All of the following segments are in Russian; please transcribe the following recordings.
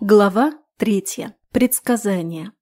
Глава третья. Предсказание.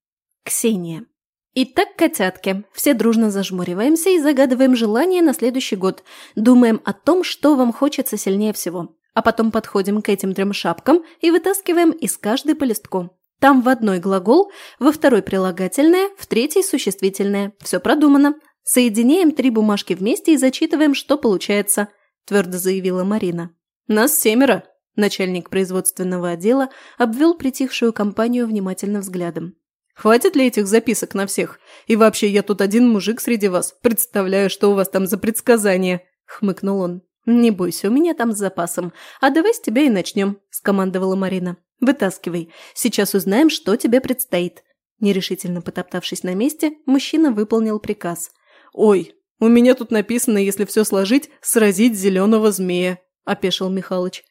Ксения. Итак, котятки, все дружно зажмуриваемся и загадываем желание на следующий год. Думаем о том, что вам хочется сильнее всего. А потом подходим к этим трем шапкам и вытаскиваем из каждой по листку. Там в одной глагол, во второй прилагательное, в третьей существительное. Все продумано. Соединяем три бумажки вместе и зачитываем, что получается, твердо заявила Марина. Нас семеро, Начальник производственного отдела обвел притихшую компанию внимательным взглядом. «Хватит ли этих записок на всех? И вообще, я тут один мужик среди вас. Представляю, что у вас там за предсказания!» – хмыкнул он. «Не бойся, у меня там с запасом. А давай с тебя и начнем», – скомандовала Марина. «Вытаскивай. Сейчас узнаем, что тебе предстоит». Нерешительно потоптавшись на месте, мужчина выполнил приказ. «Ой, у меня тут написано, если все сложить, сразить зеленого змея», – опешил Михалыч.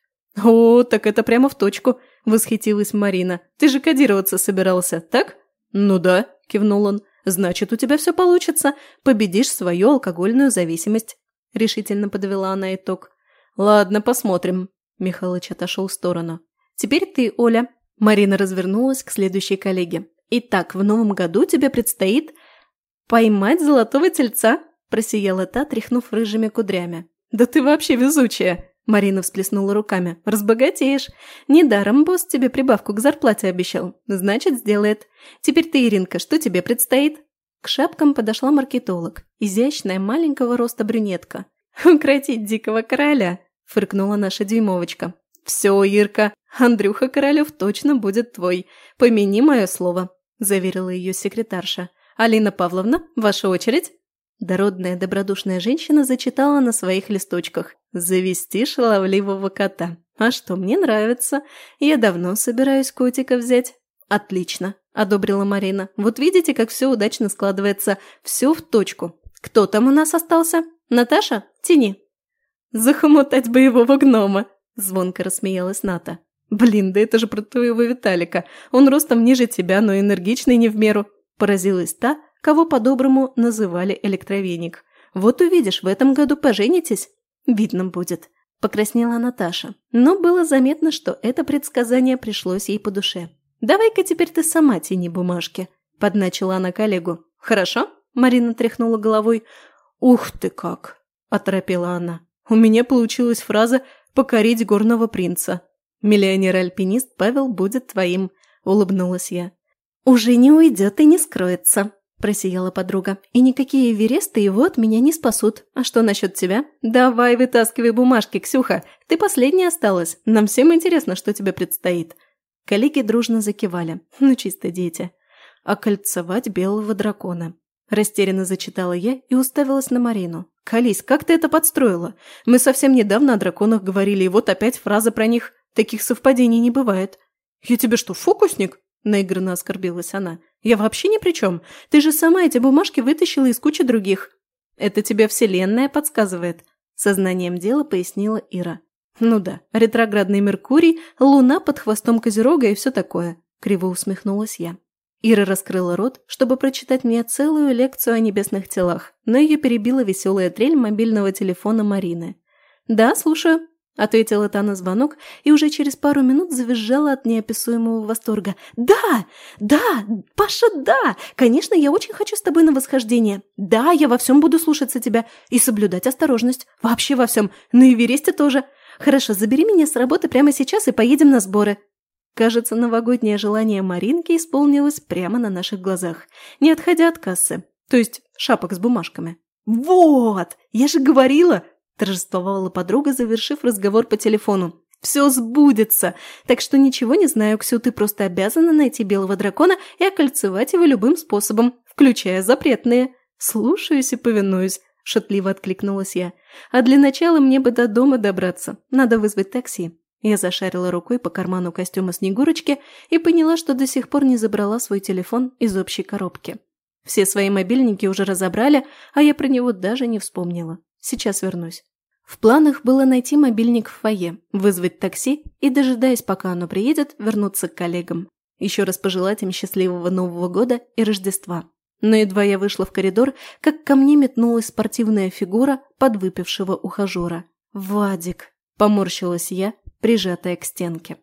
«О, так это прямо в точку», – восхитилась Марина. «Ты же кодироваться собирался, так?» «Ну да», – кивнул он. «Значит, у тебя все получится. Победишь свою алкогольную зависимость», – решительно подвела она итог. «Ладно, посмотрим». Михалыч отошел в сторону. «Теперь ты, Оля». Марина развернулась к следующей коллеге. «Итак, в новом году тебе предстоит поймать золотого тельца», – просияла та, тряхнув рыжими кудрями. «Да ты вообще везучая!» Марина всплеснула руками. «Разбогатеешь. Недаром босс тебе прибавку к зарплате обещал. Значит, сделает. Теперь ты, Иринка, что тебе предстоит?» К шапкам подошла маркетолог. Изящная, маленького роста брюнетка. «Укротить дикого короля!» – фыркнула наша дюймовочка. «Все, Ирка, Андрюха Королев точно будет твой. Помяни мое слово», – заверила ее секретарша. «Алина Павловна, ваша очередь?» Дородная добродушная женщина зачитала на своих листочках «Завести шаловливого кота». «А что, мне нравится. Я давно собираюсь котика взять». «Отлично», – одобрила Марина. «Вот видите, как все удачно складывается. Все в точку. Кто там у нас остался? Наташа? Тяни». «Захомутать боевого гнома», – звонко рассмеялась Ната. «Блин, да это же про твоего Виталика. Он ростом ниже тебя, но энергичный не в меру». Поразилась та, кого по-доброму называли электровеник. «Вот увидишь, в этом году поженитесь?» «Видно будет», – покраснела Наташа. Но было заметно, что это предсказание пришлось ей по душе. «Давай-ка теперь ты сама тяни бумажки», – подначила она коллегу. «Хорошо?» – Марина тряхнула головой. «Ух ты как!» – оторопела она. «У меня получилась фраза «покорить горного принца». «Миллионер-альпинист Павел будет твоим», – улыбнулась я. «Уже не уйдет и не скроется», – просияла подруга. «И никакие Эвересты его от меня не спасут. А что насчет тебя? Давай вытаскивай бумажки, Ксюха. Ты последняя осталась. Нам всем интересно, что тебе предстоит». Коллеги дружно закивали. Ну, чисто дети. «Окольцевать белого дракона». Растерянно зачитала я и уставилась на Марину. «Кались, как ты это подстроила? Мы совсем недавно о драконах говорили, и вот опять фраза про них. Таких совпадений не бывает». «Я тебе что, фокусник?» – наигранно оскорбилась она. Я вообще ни при чем. Ты же сама эти бумажки вытащила из кучи других. Это тебе Вселенная подсказывает. Сознанием дела пояснила Ира. Ну да, ретроградный Меркурий, Луна под хвостом Козерога и все такое. Криво усмехнулась я. Ира раскрыла рот, чтобы прочитать мне целую лекцию о небесных телах, но ее перебила веселая трель мобильного телефона Марины. «Да, слушаю», Ответила та на звонок и уже через пару минут завизжала от неописуемого восторга. «Да! Да! Паша, да! Конечно, я очень хочу с тобой на восхождение. Да, я во всем буду слушаться тебя и соблюдать осторожность. Вообще во всем. На Эвересте тоже. Хорошо, забери меня с работы прямо сейчас и поедем на сборы». Кажется, новогоднее желание Маринки исполнилось прямо на наших глазах, не отходя от кассы, то есть шапок с бумажками. «Вот! Я же говорила!» Торжествовала подруга, завершив разговор по телефону. «Все сбудется! Так что ничего не знаю, Ксю, ты просто обязана найти белого дракона и окольцевать его любым способом, включая запретные». «Слушаюсь и повинуюсь», – шутливо откликнулась я. «А для начала мне бы до дома добраться. Надо вызвать такси». Я зашарила рукой по карману костюма Снегурочки и поняла, что до сих пор не забрала свой телефон из общей коробки. Все свои мобильники уже разобрали, а я про него даже не вспомнила. Сейчас вернусь. В планах было найти мобильник в фойе, вызвать такси и, дожидаясь, пока оно приедет, вернуться к коллегам. Еще раз пожелать им счастливого Нового года и Рождества. Но едва я вышла в коридор, как ко мне метнулась спортивная фигура подвыпившего ухажера. «Вадик!» – поморщилась я, прижатая к стенке.